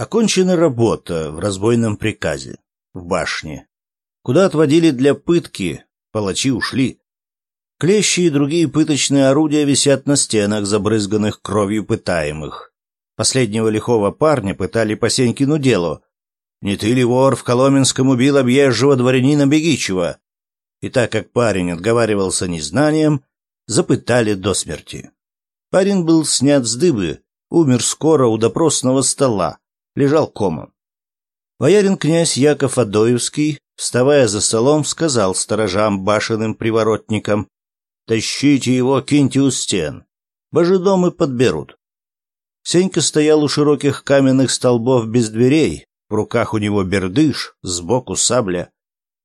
Окончена работа в разбойном приказе, в башне. Куда отводили для пытки, палачи ушли. Клещи и другие пыточные орудия висят на стенах, забрызганных кровью пытаемых. Последнего лихого парня пытали по Сенькину делу. Не ты ли вор в Коломенском убил объезжего дворянина Бегичева? И так как парень отговаривался незнанием, запытали до смерти. Парень был снят с дыбы, умер скоро у допросного стола лежал комом. Боярин князь Яков Адоевский, вставая за столом, сказал сторожам башенным приворотникам, «Тащите его, киньте у стен, божедомы подберут». Сенька стоял у широких каменных столбов без дверей, в руках у него бердыш, сбоку сабля.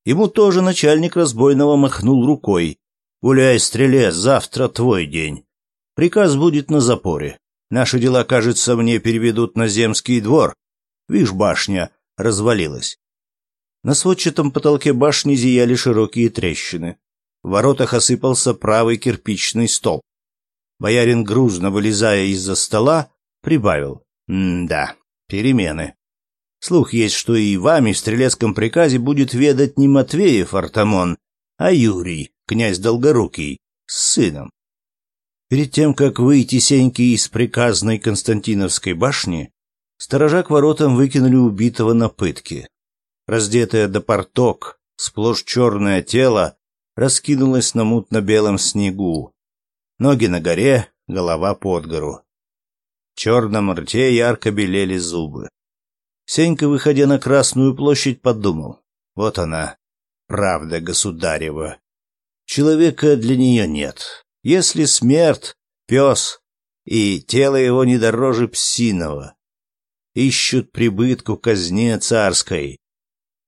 Ему тоже начальник разбойного махнул рукой. "Уляй стрелец, завтра твой день. Приказ будет на запоре. Наши дела, кажется, мне переведут на земский двор. Вишь, башня развалилась. На сводчатом потолке башни зияли широкие трещины. В воротах осыпался правый кирпичный столб. Боярин, грузно вылезая из-за стола, прибавил. «М-да, перемены. Слух есть, что и вами в стрелецком приказе будет ведать не Матвеев Артамон, а Юрий, князь Долгорукий, с сыном. Перед тем, как выйти Сеньки из приказной Константиновской башни, сторожа к воротам выкинули убитого на пытки. Раздетое до порток, сплошь черное тело раскинулось на мутно-белом снегу. Ноги на горе, голова под гору. В черном рте ярко белели зубы. Сенька, выходя на Красную площадь, подумал. Вот она, правда государева. Человека для нее нет. Если смерть, пес, и тело его не дороже псиного. Ищут прибытку казне царской.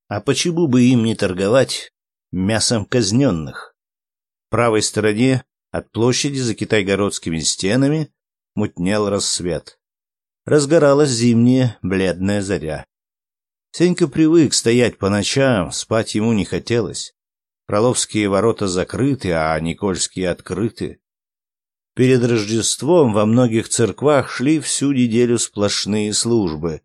А почему бы им не торговать мясом казненных? В правой стороне от площади за китайгородскими стенами мутнел рассвет. Разгоралась зимняя бледная заря. Сенька привык стоять по ночам, спать ему не хотелось. Проловские ворота закрыты, а Никольские открыты. Перед Рождеством во многих церквах шли всю неделю сплошные службы.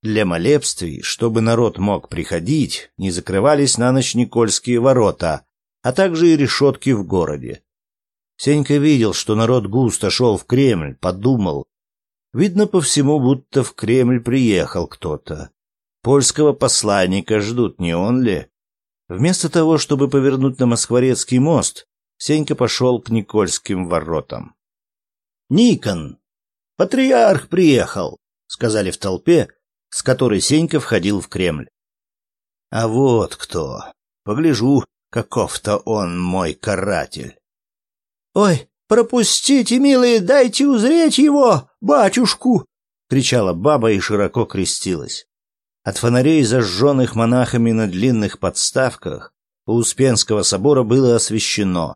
Для молебствий, чтобы народ мог приходить, не закрывались на ночь Никольские ворота, а также и решетки в городе. Сенька видел, что народ густо шел в Кремль, подумал. Видно по всему, будто в Кремль приехал кто-то. Польского посланника ждут, не он ли? Вместо того, чтобы повернуть на Москворецкий мост, Сенька пошел к Никольским воротам. «Никон! Патриарх приехал!» — сказали в толпе, с которой Сенька входил в Кремль. «А вот кто! Погляжу, каков-то он мой каратель!» «Ой, пропустите, милые, дайте узреть его, батюшку!» — кричала баба и широко крестилась. От фонарей, зажженных монахами на длинных подставках, у Успенского собора было освещено.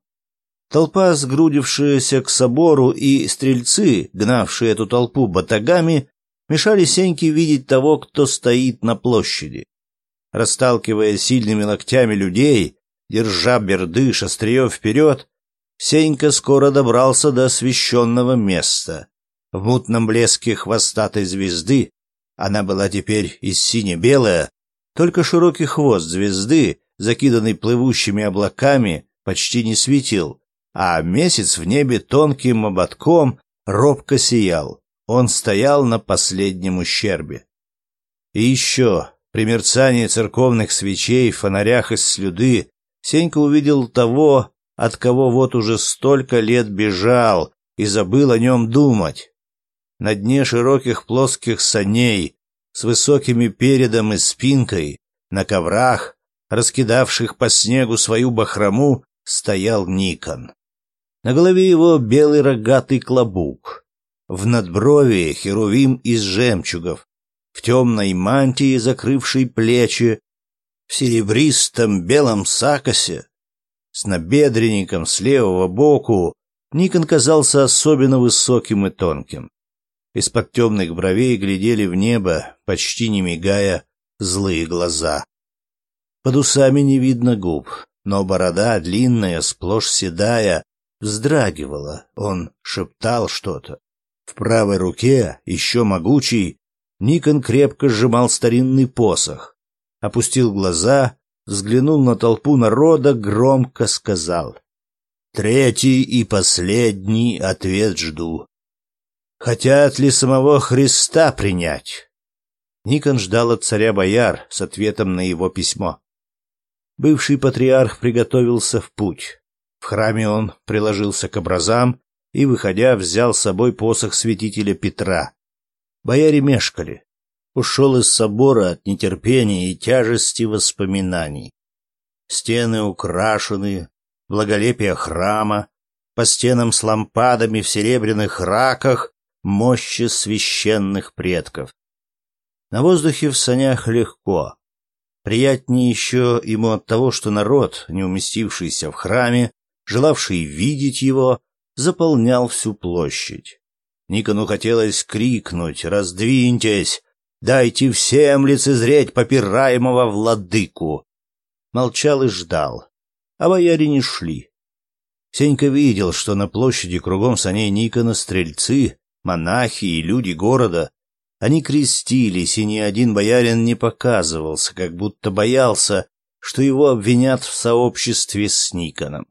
Толпа, сгрудившаяся к собору, и стрельцы, гнавшие эту толпу батагами, мешали Сеньке видеть того, кто стоит на площади. Расталкивая сильными локтями людей, держа бердыш острие вперед, Сенька скоро добрался до освещенного места. В мутном блеске хвостатой звезды она была теперь из сине-белая, только широкий хвост звезды, закиданный плывущими облаками, почти не светил, а месяц в небе тонким ободком робко сиял. Он стоял на последнем ущербе. И еще, при мерцании церковных свечей, фонарях из слюды, Сенька увидел того, от кого вот уже столько лет бежал и забыл о нем думать. На дне широких плоских саней с высокими передом и спинкой, на коврах, раскидавших по снегу свою бахрому, стоял Никон. На голове его белый рогатый клобук. В надбровье херувим из жемчугов, в темной мантии, закрывшей плечи, в серебристом белом сакосе, с набедренником с левого боку, Никон казался особенно высоким и тонким. Из-под темных бровей глядели в небо, почти не мигая, злые глаза. Под усами не видно губ, но борода, длинная, сплошь седая, вздрагивала. Он шептал что-то. В правой руке, еще могучий, Никон крепко сжимал старинный посох. Опустил глаза, взглянул на толпу народа, громко сказал. «Третий и последний ответ жду. Хотят ли самого Христа принять? Никон ждал от царя бояр с ответом на его письмо. Бывший патриарх приготовился в путь. В храме он приложился к образам и, выходя, взял с собой посох святителя Петра. Бояре мешкали. Ушел из собора от нетерпения и тяжести воспоминаний. Стены украшены, благолепие храма, по стенам с лампадами в серебряных раках мощи священных предков. На воздухе в санях легко. Приятнее еще ему от того, что народ, не уместившийся в храме, желавший видеть его, заполнял всю площадь. Никону хотелось крикнуть «Раздвиньтесь! Дайте всем лицезреть попираемого владыку!» Молчал и ждал, а бояре не шли. Сенька видел, что на площади кругом саней Никона стрельцы монахи и люди города, они крестились, и ни один боярин не показывался, как будто боялся, что его обвинят в сообществе с Никоном.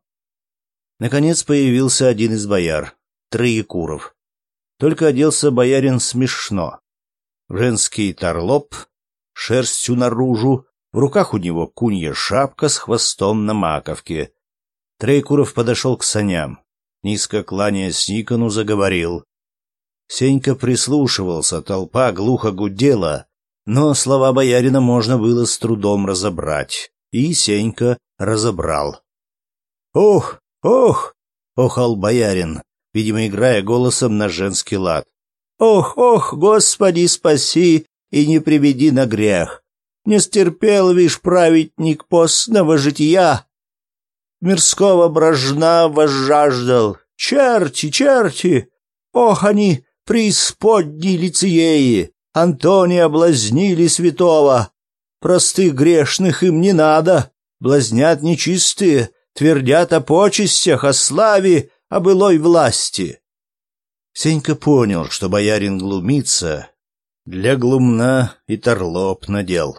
Наконец появился один из бояр, Троекуров. Только оделся боярин смешно. Женский торлоп, шерстью наружу, в руках у него кунья шапка с хвостом на маковке. Троекуров подошел к саням, низко кланяясь Никону, заговорил. Сенька прислушивался, толпа глухо гудела, но слова боярина можно было с трудом разобрать. И Сенька разобрал. «Ох, ох!» — охал боярин, видимо, играя голосом на женский лад. «Ох, ох, Господи, спаси и не приведи на грех! Не стерпел, вишь, праведник постного жития! Мирского брожна возжаждал! Черти, черти! Ох, они преисподней лицеи, Антония блазнили святого. Простых грешных им не надо, блазнят нечистые, твердят о почестях, о славе, о былой власти. Сенька понял, что боярин глумится, для глумна и торлоп надел.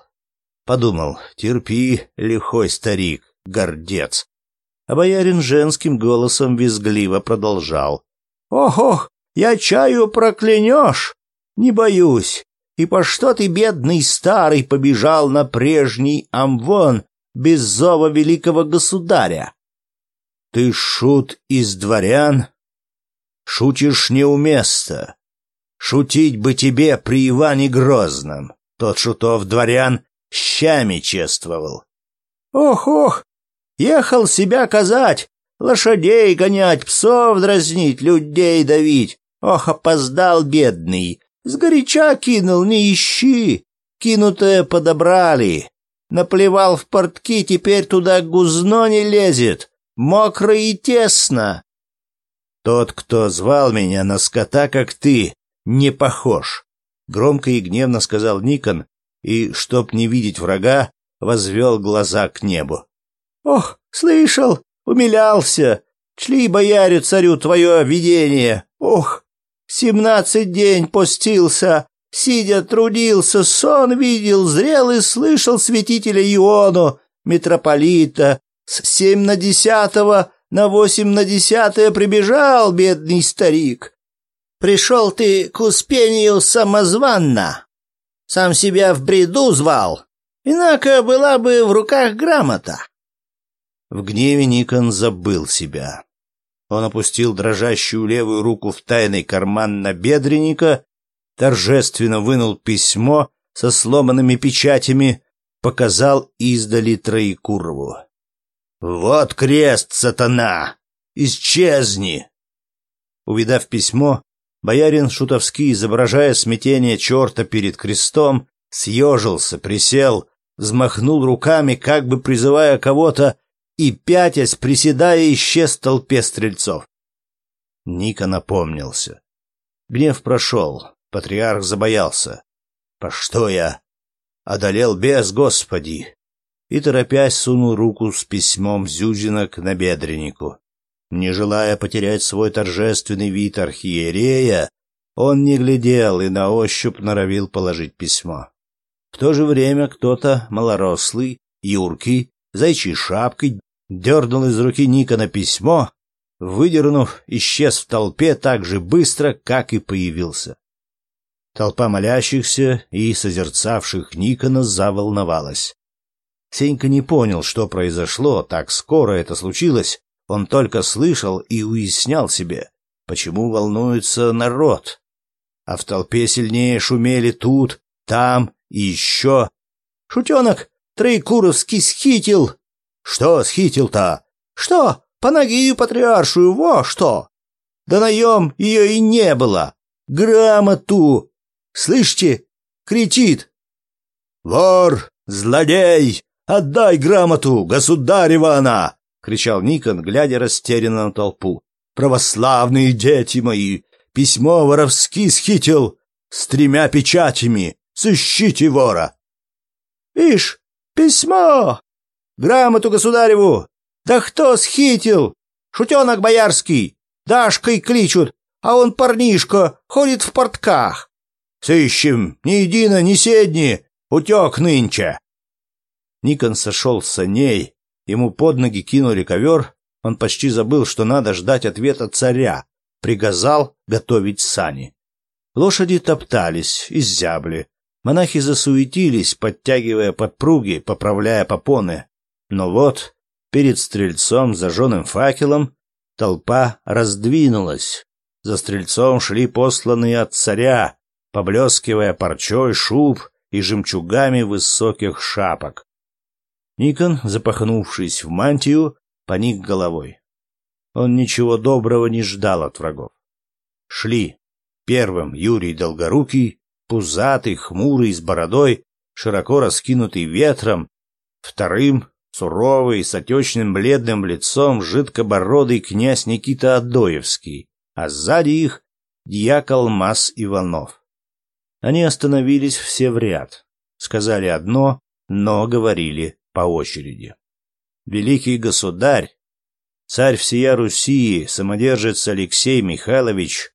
Подумал, терпи, лихой старик, гордец. А боярин женским голосом визгливо продолжал. «Ох-ох, я чаю проклянешь? Не боюсь. И по что ты, бедный старый, побежал на прежний Амвон без зова великого государя? Ты шут из дворян? Шутишь неуместно. Шутить бы тебе при Иване Грозном. Тот шутов дворян щами чествовал. Ох-ох, ехал себя казать, лошадей гонять, псов дразнить, людей давить. Ох, опоздал, бедный! Сгоряча кинул, не ищи! Кинутое подобрали! Наплевал в портки, теперь туда гузно не лезет! Мокро и тесно!» «Тот, кто звал меня на скота, как ты, не похож!» Громко и гневно сказал Никон, и, чтоб не видеть врага, возвел глаза к небу. «Ох, слышал, умилялся! Шли, боярю, царю, твое видение! Ох!» Семнадцать день постился, сидя трудился, сон видел, зрел и слышал святителя Иону, митрополита. С семь на десятого на восемь на десятое прибежал бедный старик. Пришел ты к успению самозванно. Сам себя в бреду звал. Инако была бы в руках грамота. В гневе Никон забыл себя. Он опустил дрожащую левую руку в тайный карман на набедренника, торжественно вынул письмо со сломанными печатями, показал издали Троекурову. «Вот крест, сатана! Исчезни!» Увидав письмо, боярин Шутовский, изображая смятение черта перед крестом, съежился, присел, взмахнул руками, как бы призывая кого-то, и, пятясь, приседая, исчез в толпе стрельцов. Ника напомнился. Гнев прошел, патриарх забоялся. «По что я?» Одолел без, господи! И, торопясь, сунул руку с письмом Зюзина к набедреннику. Не желая потерять свой торжественный вид архиерея, он не глядел и на ощупь норовил положить письмо. В то же время кто-то малорослый, юркий, зайчий шапкой, дернул из руки Ника на письмо, выдернув, исчез в толпе так же быстро, как и появился. Толпа молящихся и созерцавших Никона заволновалась. Сенька не понял, что произошло, так скоро это случилось, он только слышал и уяснял себе, почему волнуется народ. А в толпе сильнее шумели тут, там и еще. «Шутенок, Троекуровский схитил!» «Что схитил-то?» «Что? по ногию патриаршую, во что!» «Да наем ее и не было! Грамоту! Слышите? Кричит!» «Вор! Злодей! Отдай грамоту! Государева она!» — кричал Никон, глядя растерянно на толпу. «Православные дети мои! Письмо воровски схитил! С тремя печатями! Сыщите вора!» «Ишь, письмо!» Грамоту государеву! Да кто схитил? Шутенок боярский! Дашкой кличут, а он парнишка, ходит в портках. Сыщем, ни едино, ни седни, утек нынче. Никон сошел с саней, ему под ноги кинули ковер, он почти забыл, что надо ждать ответа царя, приказал готовить сани. Лошади топтались, изябли. Монахи засуетились, подтягивая подпруги, поправляя попоны, но вот перед стрельцом зажженным факелом толпа раздвинулась. За стрельцом шли посланные от царя, поблескивая парчой шуб и жемчугами высоких шапок. Никон, запахнувшись в мантию, поник головой. Он ничего доброго не ждал от врагов. Шли. Первым Юрий Долгорукий, пузатый, хмурый, с бородой, широко раскинутый ветром. Вторым Суровый, с отечным бледным лицом, жидкобородый князь Никита Адоевский, а сзади их дьякол Мас Иванов. Они остановились все в ряд, сказали одно, но говорили по очереди. Великий государь, царь всея Руси, самодержец Алексей Михайлович,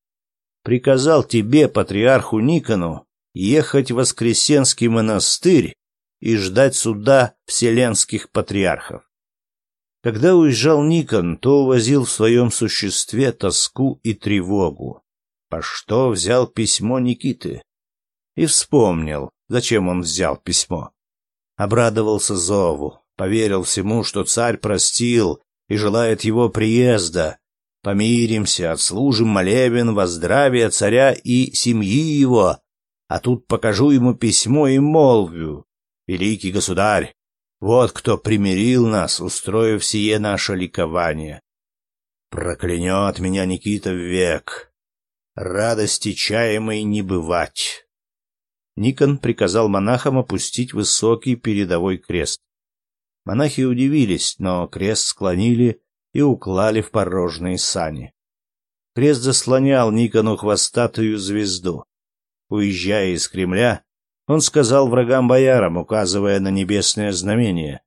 приказал тебе, патриарху Никону, ехать в Воскресенский монастырь и ждать суда вселенских патриархов. Когда уезжал Никон, то увозил в своем существе тоску и тревогу. По что взял письмо Никиты? И вспомнил, зачем он взял письмо. Обрадовался зову, поверил всему, что царь простил и желает его приезда. Помиримся, отслужим молебен во здравие царя и семьи его, а тут покажу ему письмо и молвию великий государь, вот кто примирил нас, устроив сие наше ликование. Проклянет меня Никита век. Радости чаемой не бывать. Никон приказал монахам опустить высокий передовой крест. Монахи удивились, но крест склонили и уклали в порожные сани. Крест заслонял Никону хвостатую звезду. Уезжая из Кремля, он сказал врагам-боярам, указывая на небесное знамение,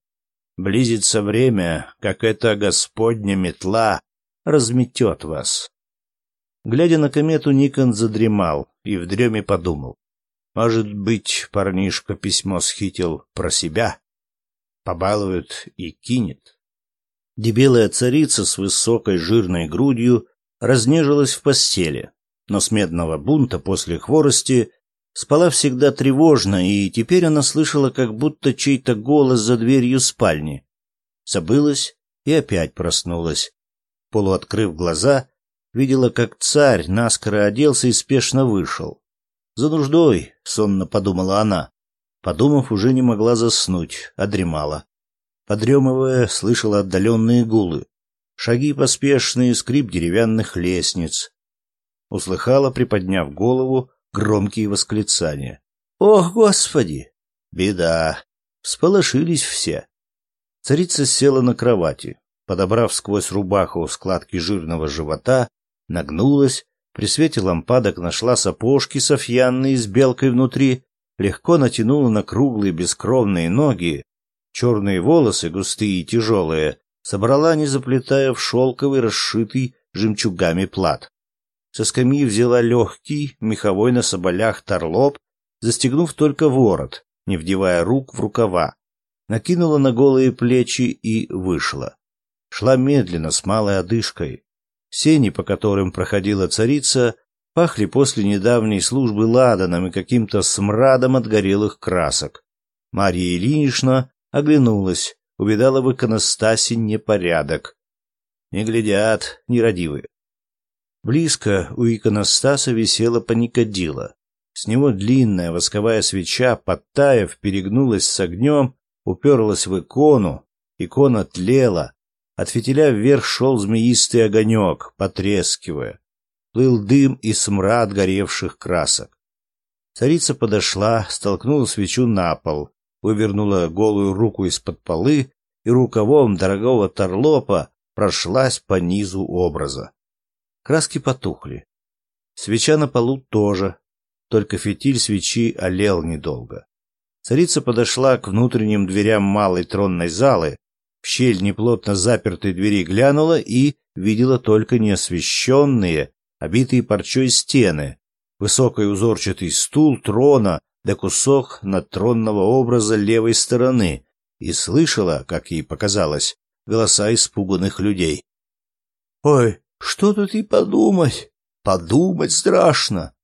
«Близится время, как эта Господня метла разметет вас». Глядя на комету, Никон задремал и в дреме подумал. Может быть, парнишка письмо схитил про себя, побалует и кинет. Дебелая царица с высокой жирной грудью разнежилась в постели, но с медного бунта после хворости Спала всегда тревожно, и теперь она слышала как будто чей-то голос за дверью спальни. Забылась и опять проснулась. Полуоткрыв глаза, видела, как царь наскоро оделся и спешно вышел. «За нуждой», — сонно подумала она. Подумав, уже не могла заснуть, а одремала. Подремывая, слышала отдаленные гулы. Шаги поспешные, скрип деревянных лестниц. Услыхала, приподняв голову, громкие восклицания. «Ох, Господи! Беда!» Всполошились все. Царица села на кровати, подобрав сквозь рубаху складки жирного живота, нагнулась, при свете лампадок нашла сапожки софьянные с белкой внутри, легко натянула на круглые бескровные ноги, черные волосы, густые и тяжелые, собрала, не заплетая, в шелковый, расшитый жемчугами плат со скамьи взяла легкий, меховой на соболях торлоп, застегнув только ворот, не вдевая рук в рукава, накинула на голые плечи и вышла. Шла медленно, с малой одышкой. Сени, по которым проходила царица, пахли после недавней службы ладаном и каким-то смрадом от горелых красок. Мария Ильинична оглянулась, увидала в иконостасе непорядок. Не глядят, нерадивые. Близко у иконостаса висела паникодила. С него длинная восковая свеча, подтаяв, перегнулась с огнем, уперлась в икону. Икона тлела. От фитиля вверх шел змеистый огонек, потрескивая. Плыл дым и смрад горевших красок. Царица подошла, столкнула свечу на пол, вывернула голую руку из-под полы и рукавом дорогого торлопа прошлась по низу образа. Краски потухли. Свеча на полу тоже, только фитиль свечи олел недолго. Царица подошла к внутренним дверям малой тронной залы, в щель неплотно запертой двери глянула и видела только неосвещенные, обитые парчой стены, высокий узорчатый стул трона да кусок надтронного образа левой стороны и слышала, как ей показалось, голоса испуганных людей. «Ой, что тут и подумать? Подумать страшно.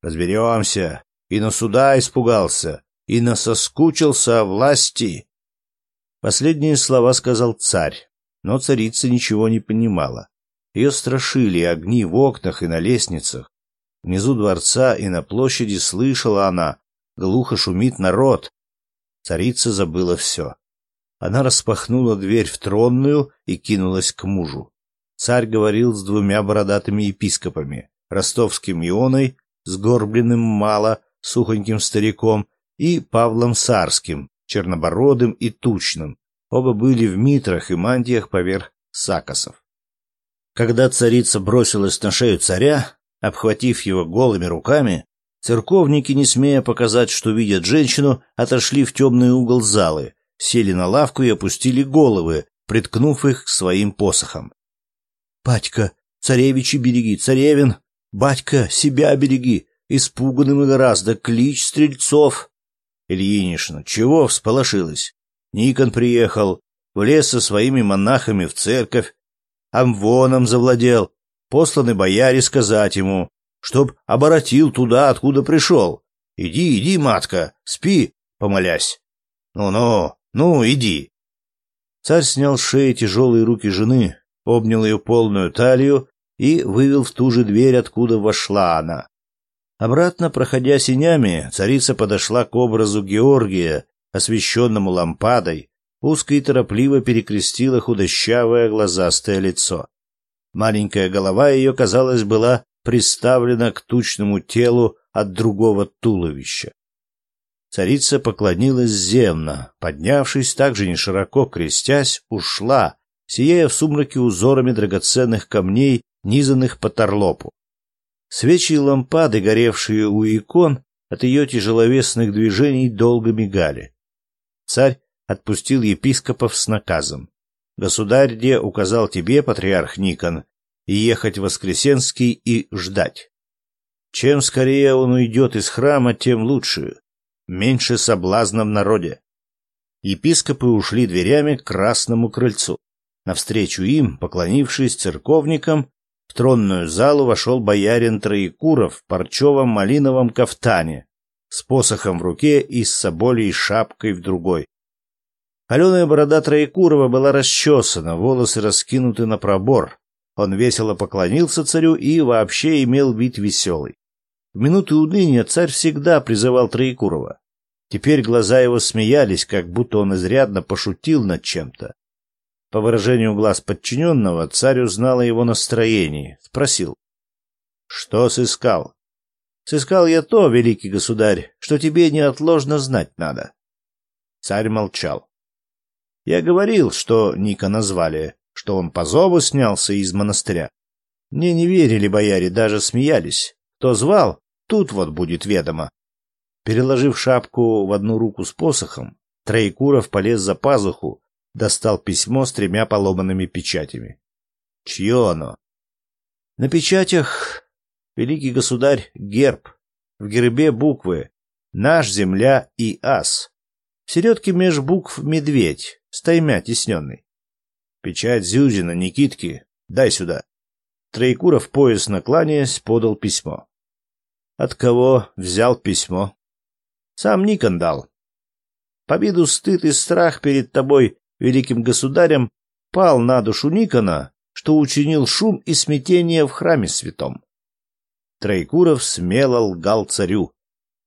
Разберемся. И на суда испугался, и на соскучился о власти. Последние слова сказал царь, но царица ничего не понимала. Ее страшили огни в окнах и на лестницах. Внизу дворца и на площади слышала она, глухо шумит народ. Царица забыла все. Она распахнула дверь в тронную и кинулась к мужу царь говорил с двумя бородатыми епископами, ростовским Ионой, сгорбленным мало, сухоньким стариком, и Павлом Сарским, чернобородым и тучным. Оба были в митрах и мантиях поверх сакосов. Когда царица бросилась на шею царя, обхватив его голыми руками, церковники, не смея показать, что видят женщину, отошли в темный угол залы, сели на лавку и опустили головы, приткнув их к своим посохам. «Батька, царевичи береги, царевин! Батька, себя береги!» Испуганным и гораздо клич стрельцов. Ильинична, чего всполошилась? Никон приехал, в лес со своими монахами в церковь, амвоном завладел, посланы бояре сказать ему, чтоб оборотил туда, откуда пришел. Иди, иди, матка, спи, помолясь. Ну-ну, ну, иди. Царь снял с шеи тяжелые руки жены, обнял ее полную талию и вывел в ту же дверь, откуда вошла она. Обратно, проходя синями, царица подошла к образу Георгия, освещенному лампадой, узко и торопливо перекрестила худощавое глазастое лицо. Маленькая голова ее, казалось, была приставлена к тучному телу от другого туловища. Царица поклонилась земно, поднявшись, также не широко крестясь, ушла, сияя в сумраке узорами драгоценных камней, низанных по торлопу. Свечи и лампады, горевшие у икон, от ее тяжеловесных движений долго мигали. Царь отпустил епископов с наказом. государь-де указал тебе, патриарх Никон, и ехать в Воскресенский и ждать. Чем скорее он уйдет из храма, тем лучше. Меньше соблазна в народе. Епископы ушли дверями к красному крыльцу. Навстречу им, поклонившись церковникам, в тронную залу вошел боярин Троекуров в парчевом малиновом кафтане, с посохом в руке и с соболей шапкой в другой. Аленая борода Троекурова была расчесана, волосы раскинуты на пробор. Он весело поклонился царю и вообще имел вид веселый. В минуты уныния царь всегда призывал Троекурова. Теперь глаза его смеялись, как будто он изрядно пошутил над чем-то. По выражению глаз подчиненного царь узнал о его настроении, спросил. «Что сыскал?» «Сыскал я то, великий государь, что тебе неотложно знать надо». Царь молчал. «Я говорил, что Ника назвали, что он по зову снялся из монастыря. Мне не верили бояре, даже смеялись. Кто звал, тут вот будет ведомо». Переложив шапку в одну руку с посохом, Троекуров полез за пазуху, достал письмо с тремя поломанными печатями. Чье оно? На печатях великий государь герб, в гербе буквы «Наш, земля и ас». В середке меж букв медведь, стаймя тесненный. Печать Зюзина, Никитки, дай сюда. Троекуров пояс накланяясь, подал письмо. От кого взял письмо? Сам Никон дал. Победу, стыд и страх перед тобой великим государем, пал на душу Никона, что учинил шум и смятение в храме святом. Троекуров смело лгал царю.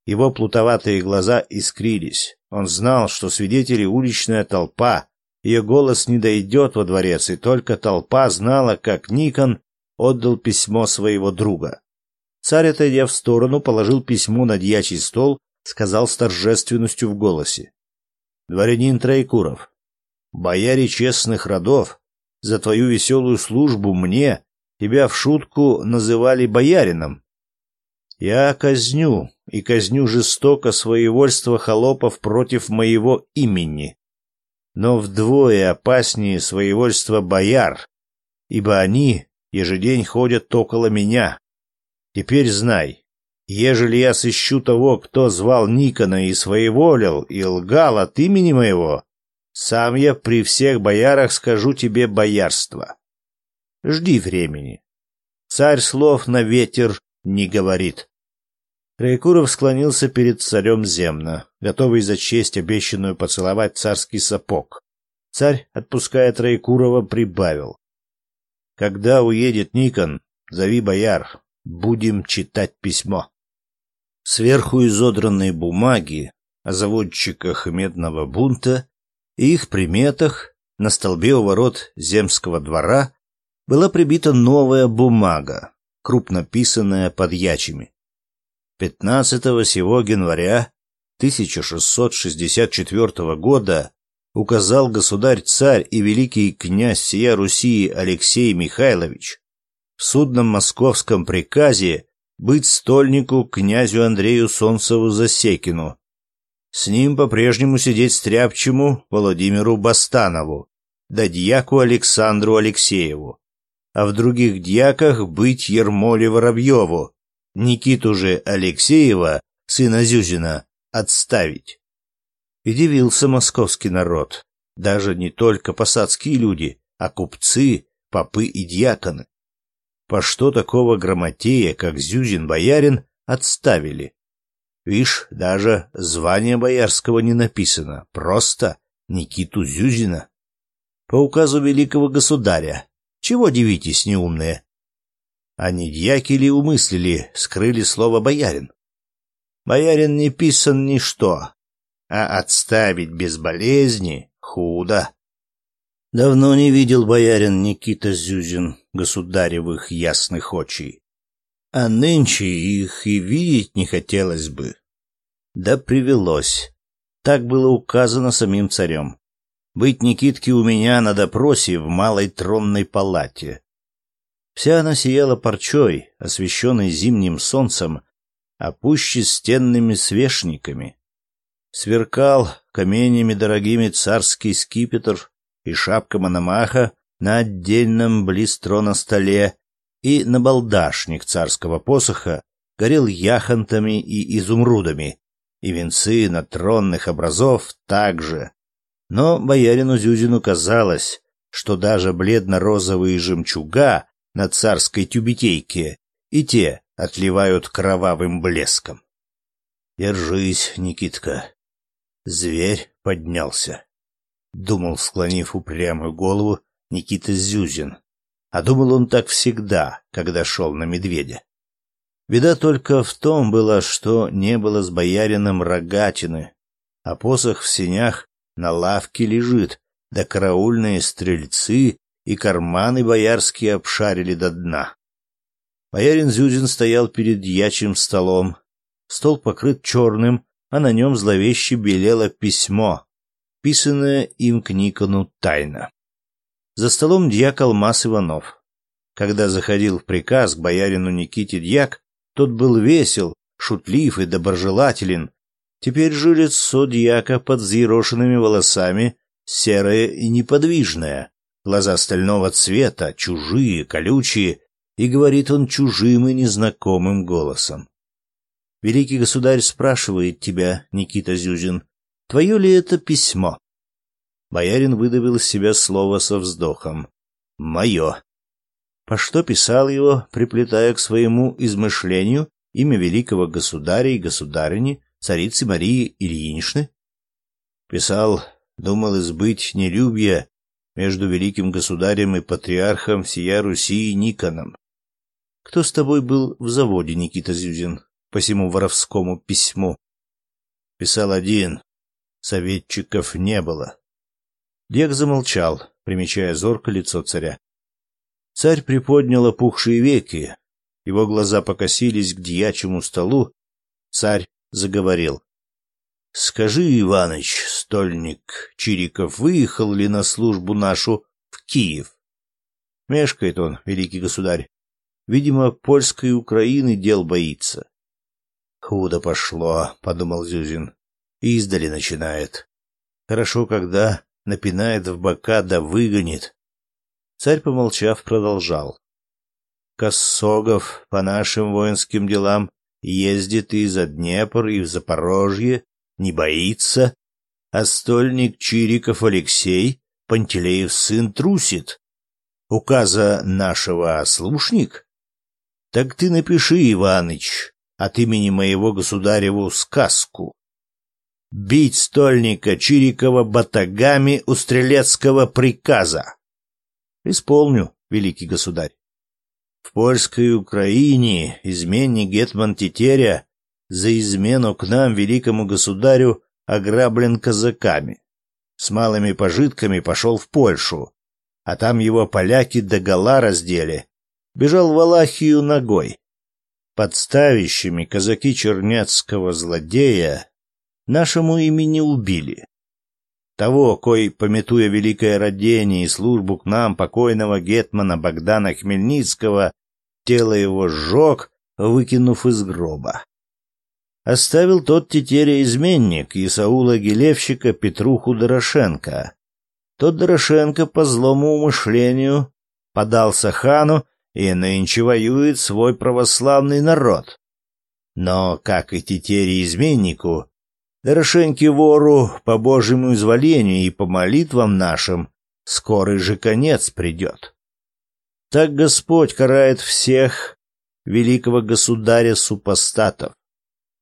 Его плутоватые глаза искрились. Он знал, что свидетели уличная толпа, ее голос не дойдет во дворец, и только толпа знала, как Никон отдал письмо своего друга. Царь, отойдя в сторону, положил письмо на дьячий стол, сказал с торжественностью в голосе. «Дворянин Троекуров, бояре честных родов, за твою веселую службу мне тебя в шутку называли боярином. Я казню, и казню жестоко своевольство холопов против моего имени. Но вдвое опаснее своевольство бояр, ибо они ежедень ходят около меня. Теперь знай, ежели я сыщу того, кто звал Никона и своеволил, и лгал от имени моего, сам я при всех боярах скажу тебе боярство. Жди времени. Царь слов на ветер не говорит. Троекуров склонился перед царем земно, готовый за честь обещанную поцеловать царский сапог. Царь, отпуская Троекурова, прибавил. «Когда уедет Никон, зови бояр, будем читать письмо». Сверху изодранной бумаги о заводчиках медного бунта их приметах на столбе у ворот земского двора была прибита новая бумага, крупно писанная под ячами. 15 сего января 1664 года указал государь-царь и великий князь сия Руси Алексей Михайлович в судном московском приказе быть стольнику князю Андрею Солнцеву Засекину с ним по-прежнему сидеть стряпчему Владимиру Бастанову, да дьяку Александру Алексееву, а в других дьяках быть Ермоле Воробьеву, Никиту же Алексеева, сына Зюзина, отставить. И дивился московский народ, даже не только посадские люди, а купцы, попы и дьяконы. По что такого грамотея, как Зюзин-боярин, отставили? Вишь, даже звание боярского не написано, просто Никиту Зюзина. По указу великого государя. Чего дивитесь, неумные? А не дьяки ли умыслили, скрыли слово «боярин»? Боярин не писан ничто, а отставить без болезни худо. Давно не видел боярин Никита Зюзин государевых ясных очей а нынче их и видеть не хотелось бы. Да привелось. Так было указано самим царем. Быть Никитке у меня на допросе в малой тронной палате. Вся она сияла парчой, освещенной зимним солнцем, а пуще стенными свешниками. Сверкал каменями дорогими царский скипетр и шапка Мономаха на отдельном близ трона столе, и набалдашник царского посоха горел яхонтами и изумрудами, и венцы на тронных образов также. Но боярину Зюзину казалось, что даже бледно-розовые жемчуга на царской тюбетейке и те отливают кровавым блеском. «Держись, Никитка!» Зверь поднялся. Думал, склонив упрямую голову, Никита Зюзин, а думал он так всегда, когда шел на медведя. Беда только в том была, что не было с боярином рогатины, а посох в сенях на лавке лежит, да караульные стрельцы и карманы боярские обшарили до дна. Боярин Зюзин стоял перед ячим столом. Стол покрыт черным, а на нем зловеще белело письмо, писанное им к Никону тайно. За столом дьяк Алмаз Иванов. Когда заходил в приказ к боярину Никите дьяк, тот был весел, шутлив и доброжелателен. Теперь же лицо дьяка под взъерошенными волосами серое и неподвижное, глаза стального цвета, чужие, колючие, и говорит он чужим и незнакомым голосом. «Великий государь спрашивает тебя, Никита Зюзин, твое ли это письмо?» Боярин выдавил из себя слово со вздохом. «Мое». По что писал его, приплетая к своему измышлению имя великого государя и государыни, царицы Марии Ильиничны? Писал, думал избыть нелюбие между великим государем и патриархом всея Руси и Никоном. Кто с тобой был в заводе, Никита Зюзин, по сему воровскому письму? Писал один. Советчиков не было. Лек замолчал, примечая зорко лицо царя. Царь приподнял опухшие веки, его глаза покосились к дьячьему столу. Царь заговорил. — Скажи, Иваныч, стольник Чириков, выехал ли на службу нашу в Киев? — Мешкает он, великий государь. Видимо, польской Украины дел боится. — Худо пошло, — подумал Зюзин. — Издали начинает. Хорошо, когда напинает в бока да выгонит. Царь, помолчав, продолжал. Косогов по нашим воинским делам ездит и за Днепр, и в Запорожье, не боится, а стольник Чириков Алексей, Пантелеев сын, трусит. Указа нашего слушник? Так ты напиши, Иваныч, от имени моего государеву сказку бить стольника Чирикова батагами у стрелецкого приказа. Исполню, великий государь. В польской Украине изменник Гетман Тетеря за измену к нам, великому государю, ограблен казаками. С малыми пожитками пошел в Польшу, а там его поляки до догола раздели. Бежал в Алахию ногой. Подставищами казаки черняцкого злодея нашему имени убили. Того, кой, пометуя великое родение и службу к нам покойного гетмана Богдана Хмельницкого, тело его сжег, выкинув из гроба. Оставил тот тетеря-изменник Исаула Гелевщика Петруху Дорошенко. Тот Дорошенко по злому умышлению подался хану и нынче воюет свой православный народ. Но, как и тетере-изменнику, Дорошеньки вору по Божьему изволению и по молитвам нашим скорый же конец придет. Так Господь карает всех великого государя-супостатов.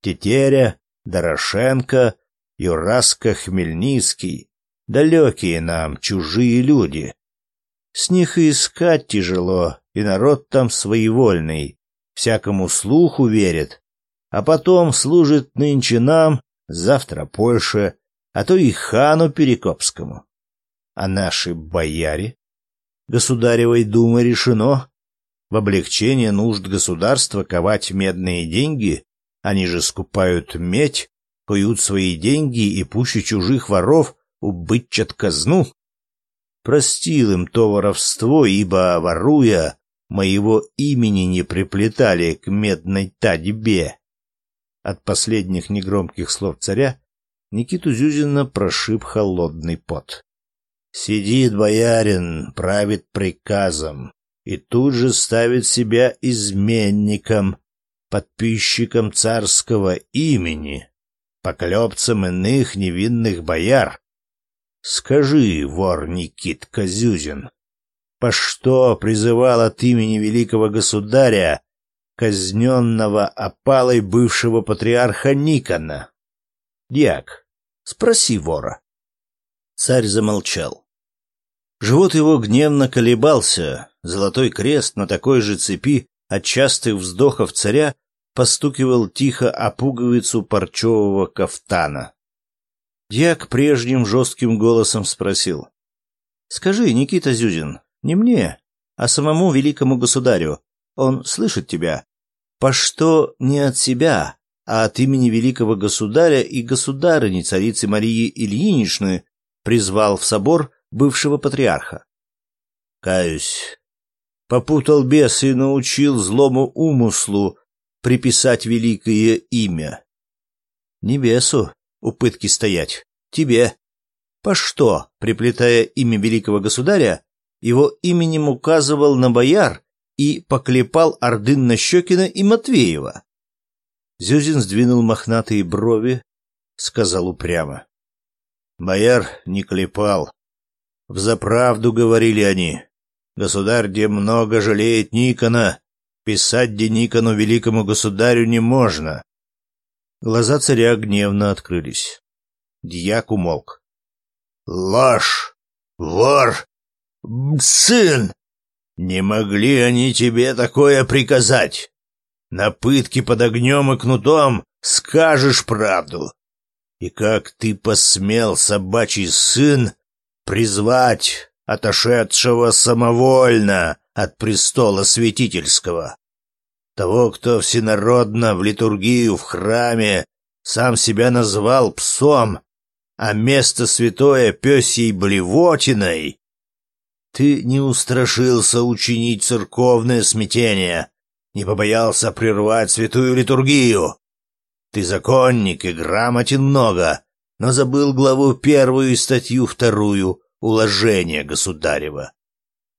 Тетеря, Дорошенко, Юраска Хмельницкий, далекие нам чужие люди. С них и искать тяжело, и народ там своевольный, всякому слуху верит, а потом служит нынче нам завтра Польша, а то и хану Перекопскому. А наши бояре? Государевой думы решено. В облегчение нужд государства ковать медные деньги, они же скупают медь, куют свои деньги и пуще чужих воров убытчат казну. Простил им то воровство, ибо, воруя, моего имени не приплетали к медной тадьбе. От последних негромких слов царя Никиту Зюзина прошиб холодный пот. «Сидит боярин, правит приказом, и тут же ставит себя изменником, подписчиком царского имени, поклепцем иных невинных бояр. Скажи, вор Никит Козюзин, по что призывал от имени великого государя казненного опалой бывшего патриарха Никона. Дьяк, спроси вора. Царь замолчал. Живот его гневно колебался, золотой крест на такой же цепи от частых вздохов царя постукивал тихо о пуговицу парчевого кафтана. Дьяк прежним жестким голосом спросил. — Скажи, Никита Зюзин, не мне, а самому великому государю, он слышит тебя. По что не от себя, а от имени великого государя и государыни царицы Марии Ильиничны призвал в собор бывшего патриарха. Каюсь. Попутал бес и научил злому умыслу приписать великое имя. Небесу у пытки стоять, тебе. По что, приплетая имя великого государя, его именем указывал на бояр, и поклепал Ордынна Щекина и Матвеева. Зюзин сдвинул мохнатые брови, сказал упрямо. Бояр не клепал. Взаправду говорили они. Государь где много жалеет Никона. Писать где Никону великому государю не можно. Глаза царя гневно открылись. Дьяк умолк. — Ложь! Вор! Сын! Не могли они тебе такое приказать. На пытке под огнем и кнутом скажешь правду. И как ты посмел, собачий сын, призвать отошедшего самовольно от престола святительского? Того, кто всенародно в литургию в храме сам себя назвал псом, а место святое пёсей блевотиной, ты не устрашился учинить церковное смятение, не побоялся прервать святую литургию. Ты законник и грамотен много, но забыл главу первую и статью вторую «Уложение государева».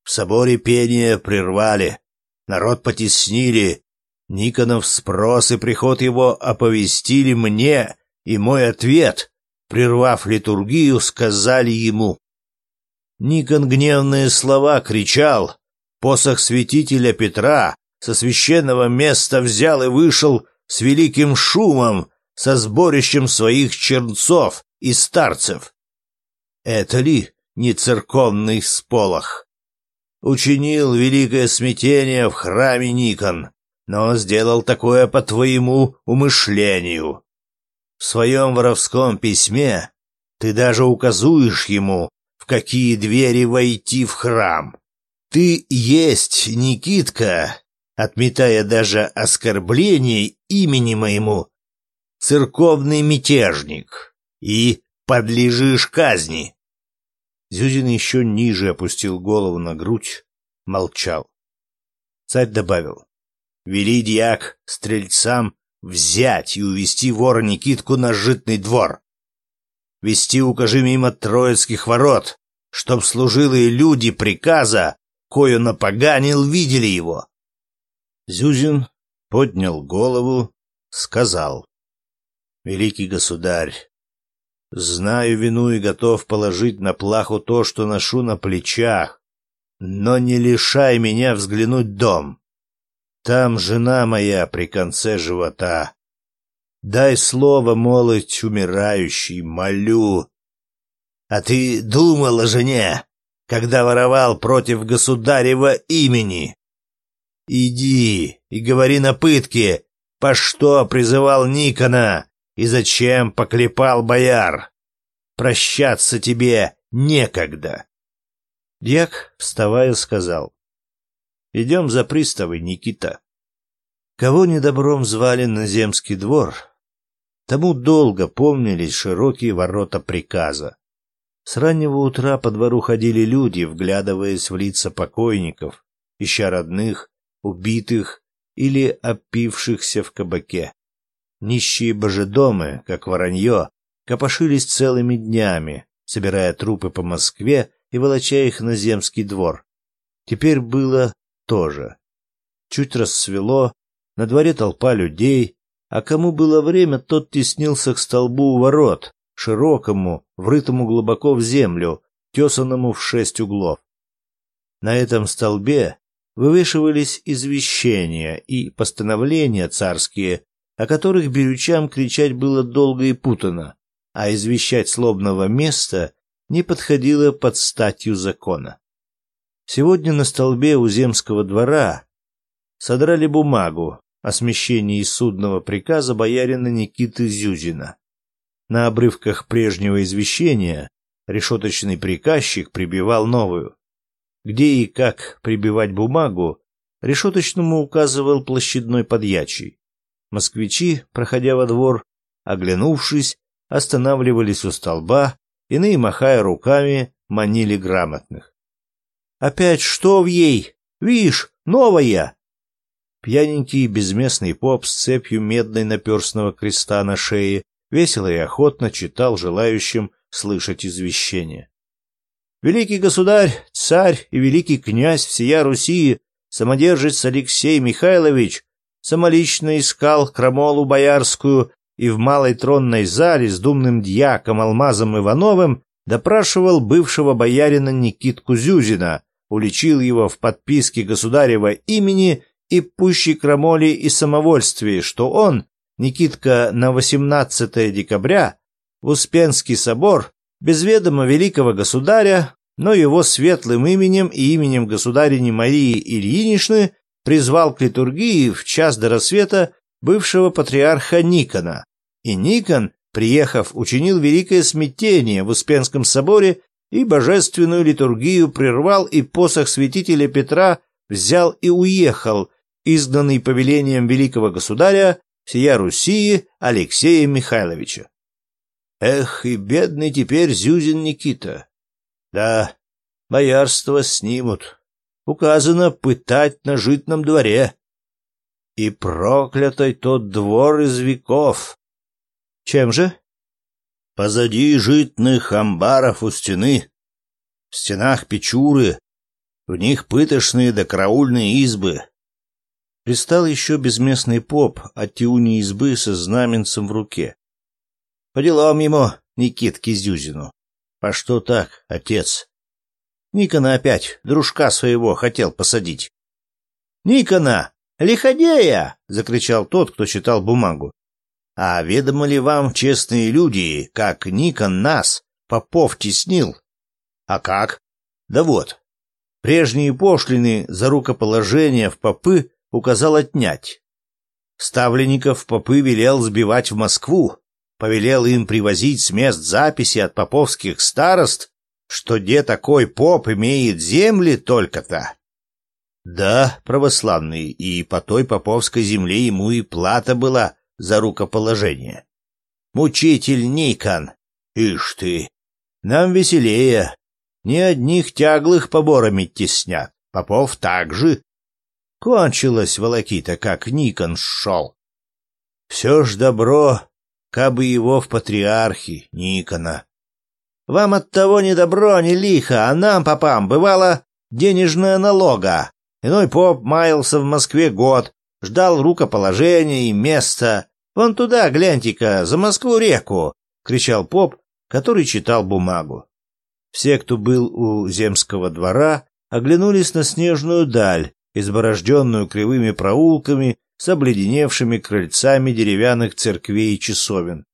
В соборе пение прервали, народ потеснили, Никонов спрос и приход его оповестили мне, и мой ответ, прервав литургию, сказали ему Никон гневные слова кричал. Посох святителя Петра со священного места взял и вышел с великим шумом, со сборищем своих чернцов и старцев. Это ли не церковный сполох? Учинил великое смятение в храме Никон, но сделал такое по твоему умышлению. В своем воровском письме ты даже указуешь ему, какие двери войти в храм. Ты есть, Никитка, отметая даже оскорбление имени моему, церковный мятежник, и подлежишь казни. Зюзин еще ниже опустил голову на грудь, молчал. Царь добавил, «Вели дьяк стрельцам взять и увести вора Никитку на житный двор вести укажи мимо Троицких ворот, чтоб служилые люди приказа, кою напоганил, видели его. Зюзин поднял голову, сказал. «Великий государь, знаю вину и готов положить на плаху то, что ношу на плечах, но не лишай меня взглянуть дом. Там жена моя при конце живота. Дай слово, молодь умирающий, молю. А ты думал о жене, когда воровал против государева имени? Иди и говори на пытке, по что призывал Никона и зачем поклепал бояр. Прощаться тебе некогда. Дьяк, вставая, сказал. — Идем за приставы Никита. Кого недобром звали на земский двор, тому долго помнились широкие ворота приказа. С раннего утра по двору ходили люди, вглядываясь в лица покойников, ища родных, убитых или опившихся в кабаке. Нищие божедомы, как воронье, копошились целыми днями, собирая трупы по Москве и волоча их на земский двор. Теперь было то же. Чуть рассвело, на дворе толпа людей, а кому было время, тот теснился к столбу у ворот, широкому, врытому глубоко в землю, тесанному в шесть углов. На этом столбе вывешивались извещения и постановления царские, о которых берючам кричать было долго и путано, а извещать слобного места не подходило под статью закона. Сегодня на столбе у земского двора содрали бумагу, о смещении судного приказа боярина Никиты Зюзина. На обрывках прежнего извещения решеточный приказчик прибивал новую. Где и как прибивать бумагу, решеточному указывал площадной подьячий. Москвичи, проходя во двор, оглянувшись, останавливались у столба, иные, махая руками, манили грамотных. «Опять что в ей? Вишь, новая!» Пьяненький безместный поп с цепью медной наперстного креста на шее весело и охотно читал желающим слышать извещение. Великий государь, царь и великий князь всея Руси, самодержец Алексей Михайлович, самолично искал крамолу боярскую и в малой тронной зале с думным дьяком Алмазом Ивановым допрашивал бывшего боярина Никитку Зюзина, уличил его в подписке государева имени и пущей крамоли и самовольствии, что он, Никитка, на 18 декабря в Успенский собор, без ведома великого государя, но его светлым именем и именем государини Марии Ильиничны призвал к литургии в час до рассвета бывшего патриарха Никона. И Никон, приехав, учинил великое смятение в Успенском соборе и божественную литургию прервал и посох святителя Петра взял и уехал, изданный повелением великого государя сия Руси Алексея Михайловича. Эх, и бедный теперь Зюзин Никита. Да, боярство снимут. Указано пытать на житном дворе. И проклятый тот двор из веков. Чем же? Позади житных амбаров у стены. В стенах печуры, в них пытошные да караульные избы пристал еще безместный поп от тиуни избы со знаменцем в руке. — По делам ему, Никит Зюзину. — А что так, отец? — Никона опять, дружка своего, хотел посадить. — Никона! Лиходея! — закричал тот, кто читал бумагу. — А ведомо ли вам, честные люди, как Никон нас, попов, теснил? — А как? — Да вот. Прежние пошлины за рукоположение в попы указал отнять. Ставленников попы велел сбивать в Москву, повелел им привозить с мест записи от поповских старост, что где такой поп имеет земли только-то. Да, православный, и по той поповской земле ему и плата была за рукоположение. Мучитель Никон, ишь ты, нам веселее, ни одних тяглых поборами теснят, попов также Кончилось волокита, как Никон шел. Все ж добро, кабы его в патриархи Никона. Вам от того не добро, не лихо, а нам, попам, бывало денежное налога. Иной поп маялся в Москве год, ждал рукоположения и места. Вон туда, гляньте-ка, за Москву реку, кричал поп, который читал бумагу. Все, кто был у земского двора, оглянулись на снежную даль, изборожденную кривыми проулками с обледеневшими крыльцами деревянных церквей и часовен.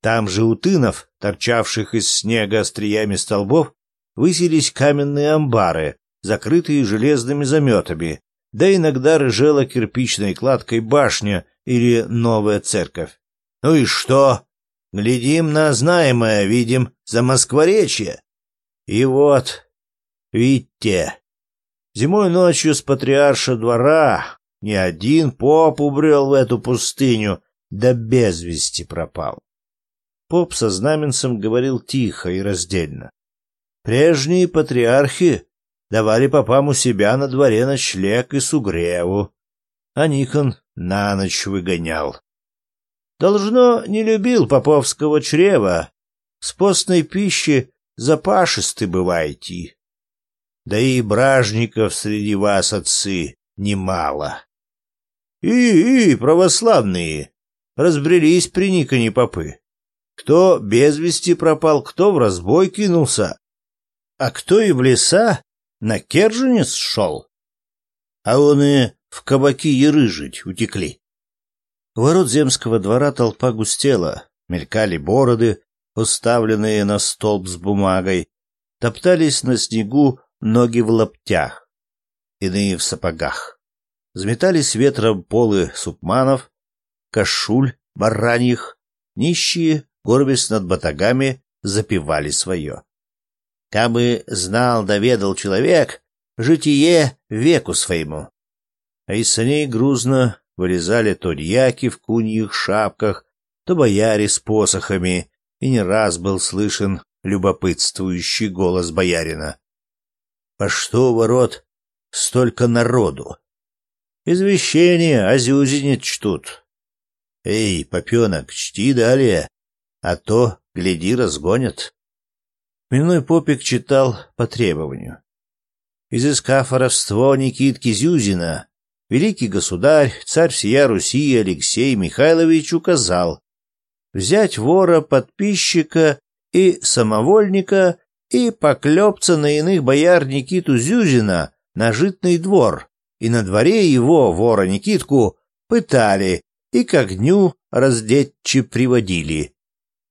Там же у тынов, торчавших из снега остриями столбов, высились каменные амбары, закрытые железными заметами, да иногда рыжела кирпичной кладкой башня или новая церковь. «Ну и что? Глядим на знаемое, видим за Москворечье!» «И вот, видите, Зимой ночью с патриарша двора ни один поп убрел в эту пустыню, да без вести пропал. Поп со знаменцем говорил тихо и раздельно. Прежние патриархи давали попам у себя на дворе ночлег и сугреву, а Никон на ночь выгонял. Должно, не любил поповского чрева, с постной пищи запашисты бываете да и бражников среди вас, отцы, немало. И, и, православные, разбрелись при Никоне попы. Кто без вести пропал, кто в разбой кинулся, а кто и в леса на Керженец шел. А он и в кабаки ерыжить утекли. Ворот земского двора толпа густела, мелькали бороды, уставленные на столб с бумагой, топтались на снегу ноги в лаптях, иные в сапогах. Заметались ветром полы супманов, кашуль, бараньих, нищие, горбясь над батагами, запивали свое. Кабы знал, доведал человек, житие веку своему. А из саней грузно вылезали то дьяки в куньих шапках, то бояре с посохами, и не раз был слышен любопытствующий голос боярина. По что ворот столько народу. Извещение о Зюзине чтут. Эй, попенок, чти далее, а то, гляди, разгонят. Миной попик читал по требованию. Изыскав воровство Никитки Зюзина, великий государь, царь всея Руси Алексей Михайлович указал взять вора, подписчика и самовольника и поклепца на иных бояр Никиту Зюзина на житный двор, и на дворе его, вора Никитку, пытали и к огню раздетчи приводили.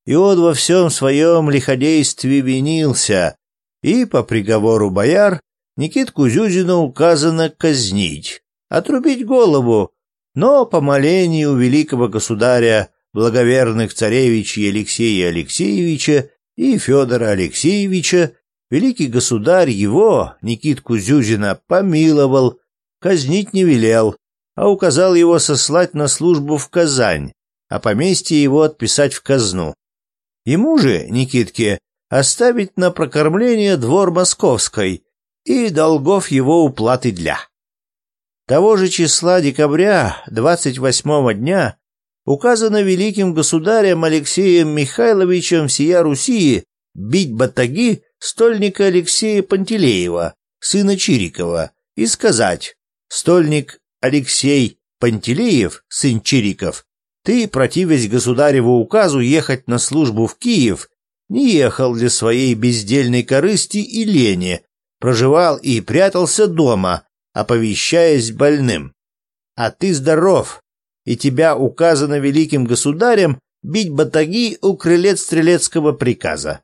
И он во всем своем лиходействе винился, и по приговору бояр Никитку Зюзина указано казнить, отрубить голову, но по молению великого государя благоверных царевичей Алексея Алексеевича и Федора Алексеевича, великий государь его, Никитку Зюзина, помиловал, казнить не велел, а указал его сослать на службу в Казань, а поместье его отписать в казну. Ему же, Никитке, оставить на прокормление двор московской и долгов его уплаты для. Того же числа декабря, 28 дня, указано великим государем Алексеем Михайловичем сия Руси бить батаги стольника Алексея Пантелеева, сына Чирикова, и сказать «Стольник Алексей Пантелеев, сын Чириков, ты, противясь государеву указу ехать на службу в Киев, не ехал для своей бездельной корысти и лени, проживал и прятался дома, оповещаясь больным. А ты здоров, и тебя указано великим государем бить батаги у крылец стрелецкого приказа.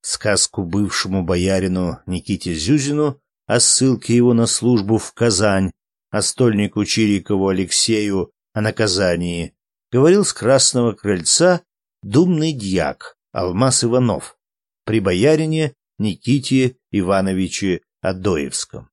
Сказку бывшему боярину Никите Зюзину о ссылке его на службу в Казань, о стольнику Чирикову Алексею о наказании, говорил с красного крыльца думный дьяк Алмаз Иванов при боярине Никите Ивановиче Адоевском.